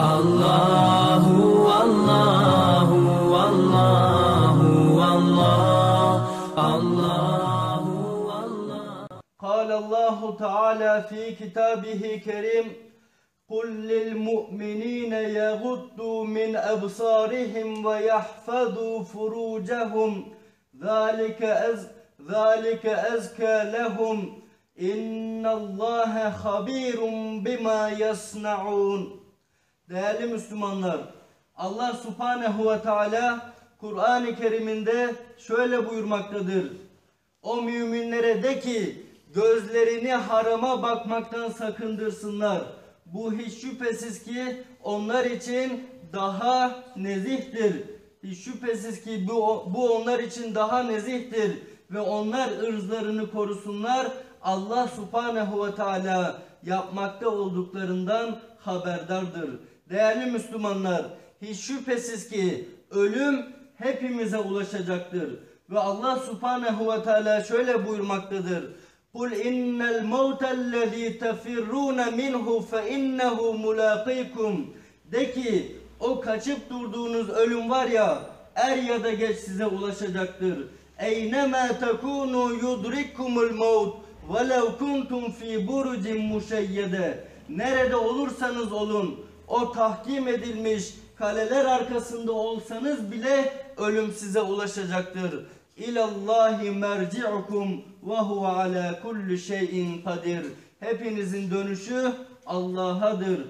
Allahu Allahu Allahu Allah Allahu Allah قال الله تعالى في كتابه كريم قل للمؤمنين يغضوا من أبصارهم ويحفظوا فروجهم ذلك أز ذلك أزكى لهم إن الله خبير بما يصنعون. Değerli Müslümanlar, Allah Subhanehu ve Teala Kur'an-ı Kerim'inde şöyle buyurmaktadır. O müminlere de ki gözlerini harama bakmaktan sakındırsınlar. Bu hiç şüphesiz ki onlar için daha nezihtir. Hiç şüphesiz ki bu, bu onlar için daha nezihtir ve onlar ırzlarını korusunlar. Allah subhanehu ve teala yapmakta olduklarından haberdardır. Değerli Müslümanlar, hiç şüphesiz ki ölüm hepimize ulaşacaktır. Ve Allah subhanehu ve teala şöyle buyurmaktadır. Kul innel mevtellezî tefirrûne minhu fe innehu mulâkîkum. De ki o kaçıp durduğunuz ölüm var ya er ya da geç size ulaşacaktır. Eynemâ tekûnû yudrikkumul mevt velev kuntum fî burucin muşeyyede. Nerede olursanız olun o tahkim edilmiş kaleler arkasında olsanız bile ölüm size ulaşacaktır. İlallahi merci'ukum ve huve ala kulli şeyin kadir. Hepinizin dönüşü Allah'adır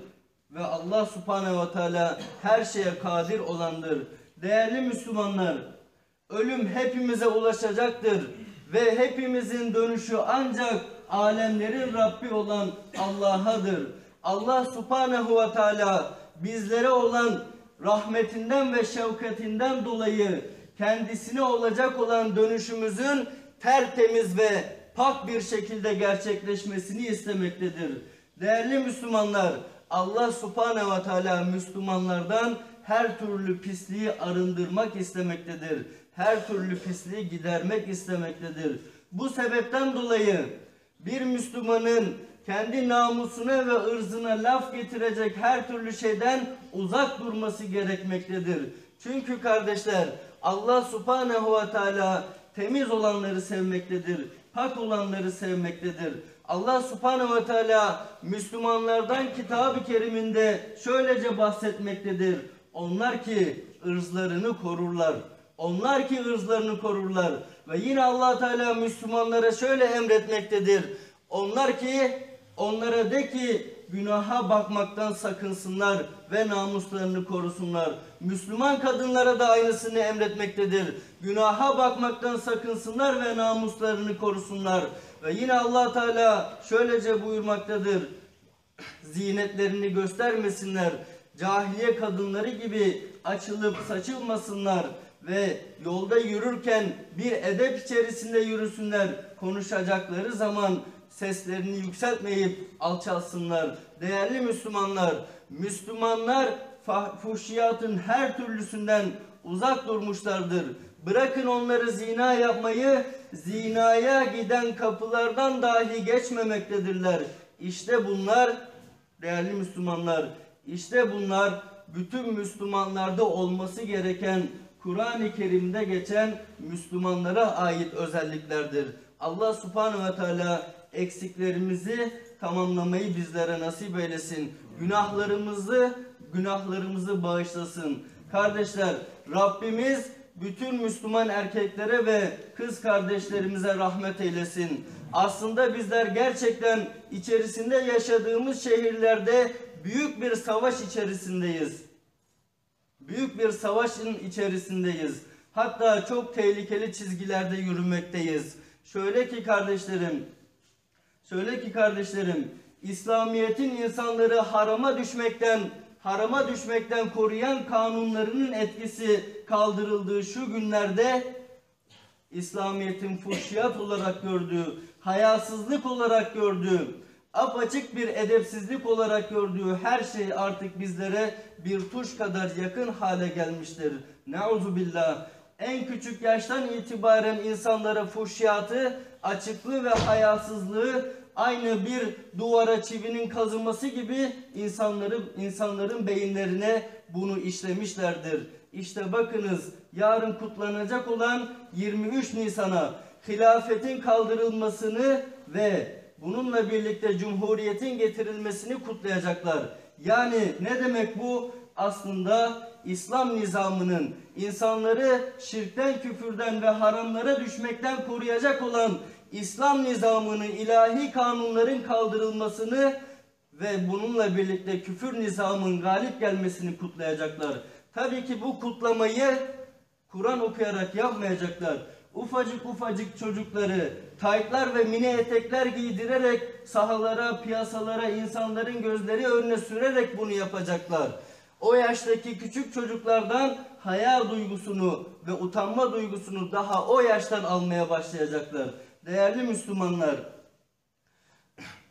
ve Allah subhanehu ve teala her şeye kadir olandır. Değerli Müslümanlar, ölüm hepimize ulaşacaktır ve hepimizin dönüşü ancak alemlerin Rabbi olan Allah'adır. Allah subhanehu ve teala bizlere olan rahmetinden ve şefkatinden dolayı kendisine olacak olan dönüşümüzün tertemiz ve pak bir şekilde gerçekleşmesini istemektedir. Değerli Müslümanlar, Allah subhanehu ve teala Müslümanlardan her türlü pisliği arındırmak istemektedir. Her türlü pisliği gidermek istemektedir. Bu sebepten dolayı bir Müslümanın kendi namusuna ve ırzına laf getirecek her türlü şeyden uzak durması gerekmektedir. Çünkü kardeşler Allah subhanehu ve teala temiz olanları sevmektedir. Pak olanları sevmektedir. Allah subhanehu ve teala Müslümanlardan kitab-ı keriminde şöylece bahsetmektedir. Onlar ki ırzlarını korurlar. Onlar ki ırzlarını korurlar. Ve yine allah Teala Müslümanlara şöyle emretmektedir. Onlar ki onlara de ki günaha bakmaktan sakınsınlar ve namuslarını korusunlar. Müslüman kadınlara da aynısını emretmektedir. Günaha bakmaktan sakınsınlar ve namuslarını korusunlar. Ve yine allah Teala şöylece buyurmaktadır. Zinetlerini göstermesinler. Cahiliye kadınları gibi açılıp saçılmasınlar ve yolda yürürken bir edep içerisinde yürüsünler. Konuşacakları zaman seslerini yükseltmeyip alçalsınlar. Değerli Müslümanlar, Müslümanlar fuhşiyatın her türlüsünden uzak durmuşlardır. Bırakın onları zina yapmayı, zinaya giden kapılardan dahi geçmemektedirler. İşte bunlar değerli Müslümanlar, işte bunlar bütün Müslümanlarda olması gereken Kur'an-ı Kerim'de geçen Müslümanlara ait özelliklerdir. Allah subhanehu ve teala eksiklerimizi tamamlamayı bizlere nasip eylesin. Günahlarımızı, günahlarımızı bağışlasın. Kardeşler, Rabbimiz bütün Müslüman erkeklere ve kız kardeşlerimize rahmet eylesin. Aslında bizler gerçekten içerisinde yaşadığımız şehirlerde büyük bir savaş içerisindeyiz. Büyük bir savaşın içerisindeyiz. Hatta çok tehlikeli çizgilerde yürümekteyiz. Şöyle ki kardeşlerim, şöyle ki kardeşlerim, İslamiyet'in insanları harama düşmekten, harama düşmekten koruyan kanunlarının etkisi kaldırıldığı şu günlerde İslamiyet'in fuhşiyat olarak gördüğü, hayasızlık olarak gördüğü, apaçık bir edepsizlik olarak gördüğü her şey artık bizlere bir tuş kadar yakın hale gelmiştir. Nauzu billah. En küçük yaştan itibaren insanlara fuhşiyatı, açıklığı ve hayasızlığı aynı bir duvara çivinin kazınması gibi insanların insanların beyinlerine bunu işlemişlerdir. İşte bakınız yarın kutlanacak olan 23 Nisan'a hilafetin kaldırılmasını ve bununla birlikte cumhuriyetin getirilmesini kutlayacaklar. Yani ne demek bu? Aslında İslam nizamının insanları şirkten, küfürden ve haramlara düşmekten koruyacak olan İslam nizamını, ilahi kanunların kaldırılmasını ve bununla birlikte küfür nizamın galip gelmesini kutlayacaklar. Tabii ki bu kutlamayı Kur'an okuyarak yapmayacaklar. Ufacık ufacık çocukları taytlar ve mini etekler giydirerek sahalara, piyasalara, insanların gözleri önüne sürerek bunu yapacaklar. O yaştaki küçük çocuklardan hayal duygusunu ve utanma duygusunu daha o yaştan almaya başlayacaklar. Değerli Müslümanlar,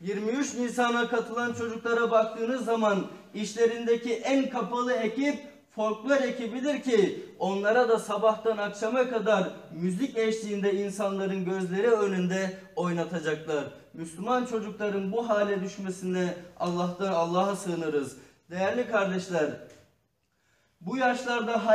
23 Nisan'a katılan çocuklara baktığınız zaman işlerindeki en kapalı ekip folklor ekibidir ki onlara da sabahtan akşama kadar müzik eşliğinde insanların gözleri önünde oynatacaklar. Müslüman çocukların bu hale düşmesine Allah'tan Allah'a sığınırız. Değerli kardeşler, bu yaşlarda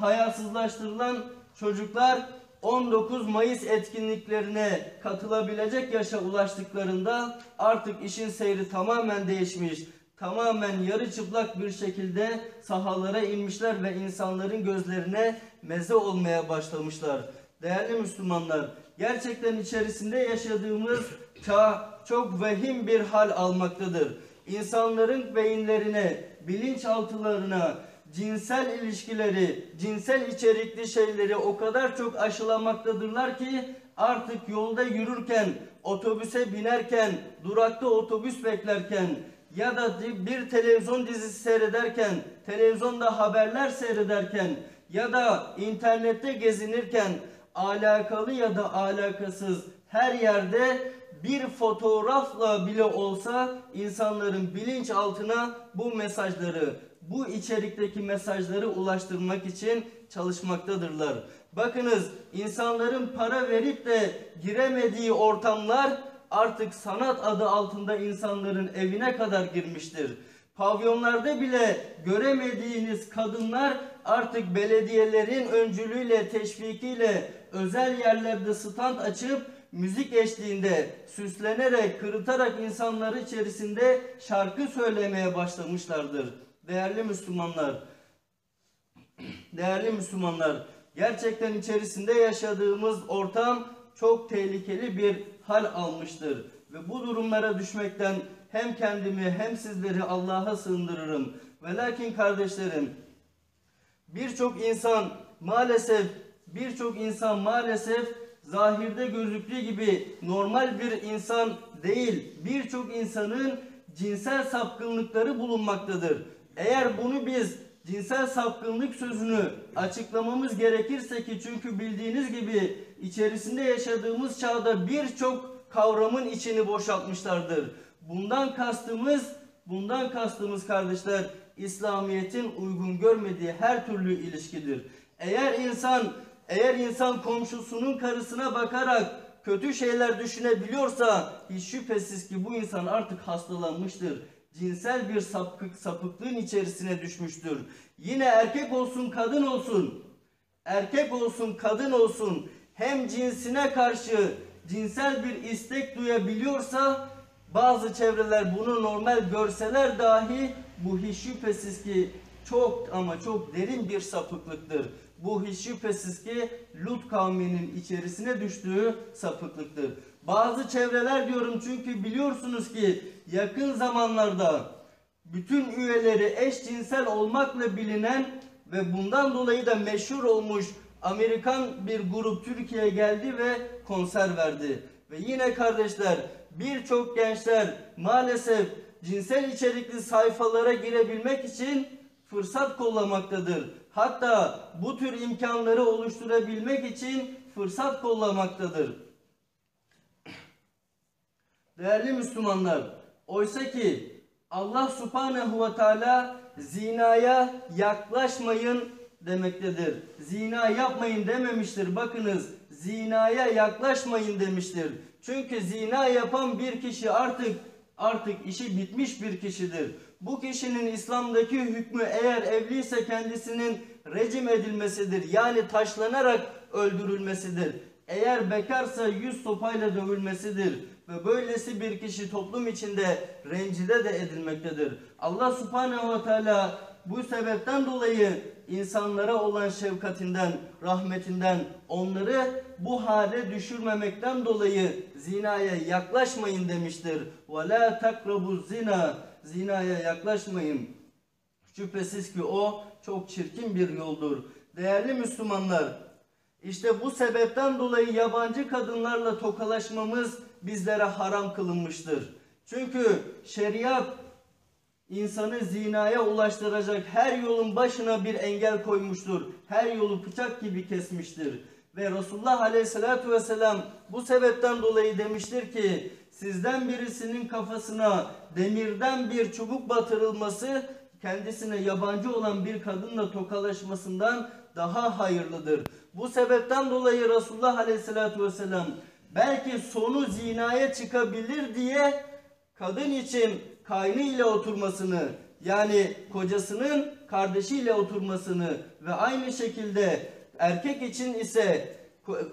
hayasızlaştırılan çocuklar 19 Mayıs etkinliklerine katılabilecek yaşa ulaştıklarında artık işin seyri tamamen değişmiş. Tamamen yarı çıplak bir şekilde sahalara inmişler ve insanların gözlerine meze olmaya başlamışlar. Değerli Müslümanlar, gerçekten içerisinde yaşadığımız çağ çok vehim bir hal almaktadır. İnsanların beyinlerine, bilinçaltılarına, cinsel ilişkileri, cinsel içerikli şeyleri o kadar çok aşılamaktadırlar ki artık yolda yürürken, otobüse binerken, durakta otobüs beklerken ya da bir televizyon dizisi seyrederken, televizyonda haberler seyrederken ya da internette gezinirken alakalı ya da alakasız her yerde bir fotoğrafla bile olsa insanların bilinçaltına bu mesajları, bu içerikteki mesajları ulaştırmak için çalışmaktadırlar. Bakınız insanların para verip de giremediği ortamlar artık sanat adı altında insanların evine kadar girmiştir. Pavyonlarda bile göremediğiniz kadınlar artık belediyelerin öncülüğüyle, teşvikiyle özel yerlerde stand açıp müzik eşliğinde süslenerek, kırıtarak insanlar içerisinde şarkı söylemeye başlamışlardır. Değerli Müslümanlar, değerli Müslümanlar, gerçekten içerisinde yaşadığımız ortam çok tehlikeli bir hal almıştır. Ve bu durumlara düşmekten hem kendimi hem sizleri Allah'a sığındırırım. Ve lakin kardeşlerim, birçok insan maalesef, birçok insan maalesef zahirde gözüktüğü gibi normal bir insan değil. Birçok insanın cinsel sapkınlıkları bulunmaktadır. Eğer bunu biz cinsel sapkınlık sözünü açıklamamız gerekirse ki çünkü bildiğiniz gibi içerisinde yaşadığımız çağda birçok kavramın içini boşaltmışlardır. Bundan kastımız, bundan kastımız kardeşler İslamiyet'in uygun görmediği her türlü ilişkidir. Eğer insan eğer insan komşusunun karısına bakarak kötü şeyler düşünebiliyorsa hiç şüphesiz ki bu insan artık hastalanmıştır. Cinsel bir sapık, sapıklığın içerisine düşmüştür. Yine erkek olsun kadın olsun, erkek olsun kadın olsun hem cinsine karşı cinsel bir istek duyabiliyorsa bazı çevreler bunu normal görseler dahi bu hiç şüphesiz ki çok ama çok derin bir sapıklıktır. Bu hiç şüphesiz ki Lut kavminin içerisine düştüğü sapıklıktır. Bazı çevreler diyorum çünkü biliyorsunuz ki yakın zamanlarda bütün üyeleri eşcinsel olmakla bilinen ve bundan dolayı da meşhur olmuş Amerikan bir grup Türkiye'ye geldi ve konser verdi. Ve yine kardeşler birçok gençler maalesef cinsel içerikli sayfalara girebilmek için fırsat kollamaktadır. Hatta bu tür imkanları oluşturabilmek için fırsat kollamaktadır. Değerli Müslümanlar, oysa ki Allah subhanehu ve teala zinaya yaklaşmayın demektedir. Zina yapmayın dememiştir. Bakınız zinaya yaklaşmayın demiştir. Çünkü zina yapan bir kişi artık artık işi bitmiş bir kişidir. Bu kişinin İslam'daki hükmü eğer evliyse kendisinin rejim edilmesidir. Yani taşlanarak öldürülmesidir. Eğer bekarsa yüz sopayla dövülmesidir. Ve böylesi bir kişi toplum içinde rencide de edilmektedir. Allah subhanehu ve teala bu sebepten dolayı insanlara olan şefkatinden, rahmetinden, onları bu hale düşürmemekten dolayı zinaya yaklaşmayın demiştir. وَلَا تَقْرَبُوا zina Zinaya yaklaşmayın. Şüphesiz ki o çok çirkin bir yoldur. Değerli Müslümanlar, işte bu sebepten dolayı yabancı kadınlarla tokalaşmamız bizlere haram kılınmıştır. Çünkü şeriat insanı zinaya ulaştıracak her yolun başına bir engel koymuştur. Her yolu bıçak gibi kesmiştir. Ve Resulullah Aleyhisselatü Vesselam bu sebepten dolayı demiştir ki sizden birisinin kafasına demirden bir çubuk batırılması kendisine yabancı olan bir kadınla tokalaşmasından daha hayırlıdır. Bu sebepten dolayı Resulullah Aleyhisselatü Vesselam belki sonu zinaya çıkabilir diye kadın için kaynı ile oturmasını yani kocasının kardeşiyle oturmasını ve aynı şekilde erkek için ise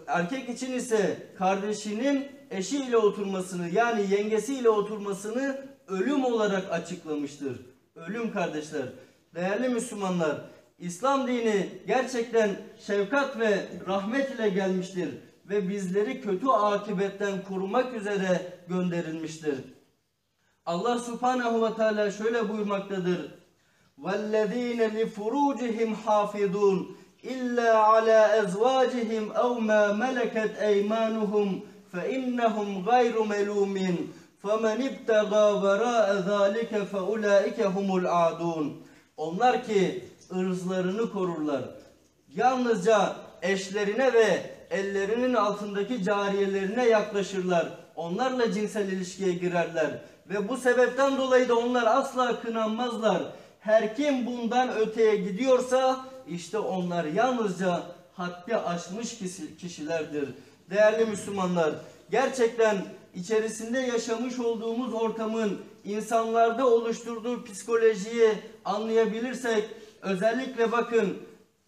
erkek için ise kardeşinin eşiyle oturmasını yani yengesiyle oturmasını ölüm olarak açıklamıştır. Ölüm kardeşler. Değerli Müslümanlar, İslam dini gerçekten şefkat ve rahmet ile gelmiştir ve bizleri kötü akibetten korumak üzere gönderilmiştir. Allah subhanehu ve teala şöyle buyurmaktadır. وَالَّذ۪ينَ لِفُرُوجِهِمْ حَافِظُونَ إِلَّا عَلَى أَزْوَاجِهِمْ أَوْ مَا مَلَكَتْ أَيْمَانُهُمْ فَإِنَّهُمْ غَيْرُ مَلُومٍ فَمَنِ ابْتَغَى وَرَاءَ ذَٰلِكَ فَأُولَٰئِكَ هُمُ الْعَادُونَ Onlar ki ırzlarını korurlar. Yalnızca eşlerine ve ellerinin altındaki cariyelerine yaklaşırlar. Onlarla cinsel ilişkiye girerler. Ve bu sebepten dolayı da onlar asla kınanmazlar. Her kim bundan öteye gidiyorsa işte onlar yalnızca haddi aşmış kişi- kişilerdir. Değerli Müslümanlar, gerçekten içerisinde yaşamış olduğumuz ortamın insanlarda oluşturduğu psikolojiyi anlayabilirsek, özellikle bakın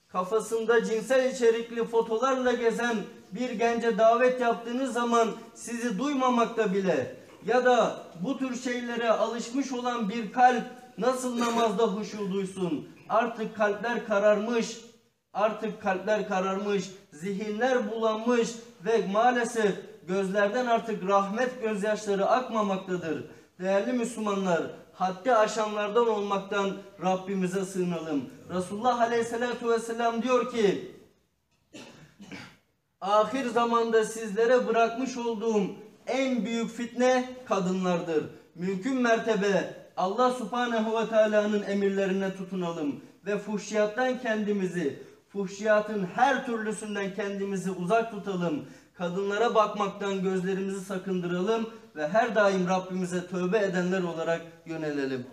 kafasında cinsel içerikli fotolarla gezen bir gence davet yaptığınız zaman sizi duymamakta bile ya da bu tür şeylere alışmış olan bir kalp nasıl namazda huşu duysun? Artık kalpler kararmış, artık kalpler kararmış, zihinler bulanmış ve maalesef gözlerden artık rahmet gözyaşları akmamaktadır. Değerli Müslümanlar, haddi aşanlardan olmaktan Rabbimize sığınalım. Resulullah Aleyhisselatü Vesselam diyor ki, ahir zamanda sizlere bırakmış olduğum en büyük fitne kadınlardır. Mümkün mertebe Allah Subhanehu ve Teala'nın emirlerine tutunalım ve fuhşiyattan kendimizi, fuhşiyatın her türlüsünden kendimizi uzak tutalım. Kadınlara bakmaktan gözlerimizi sakındıralım ve her daim Rabbimize tövbe edenler olarak yönelelim.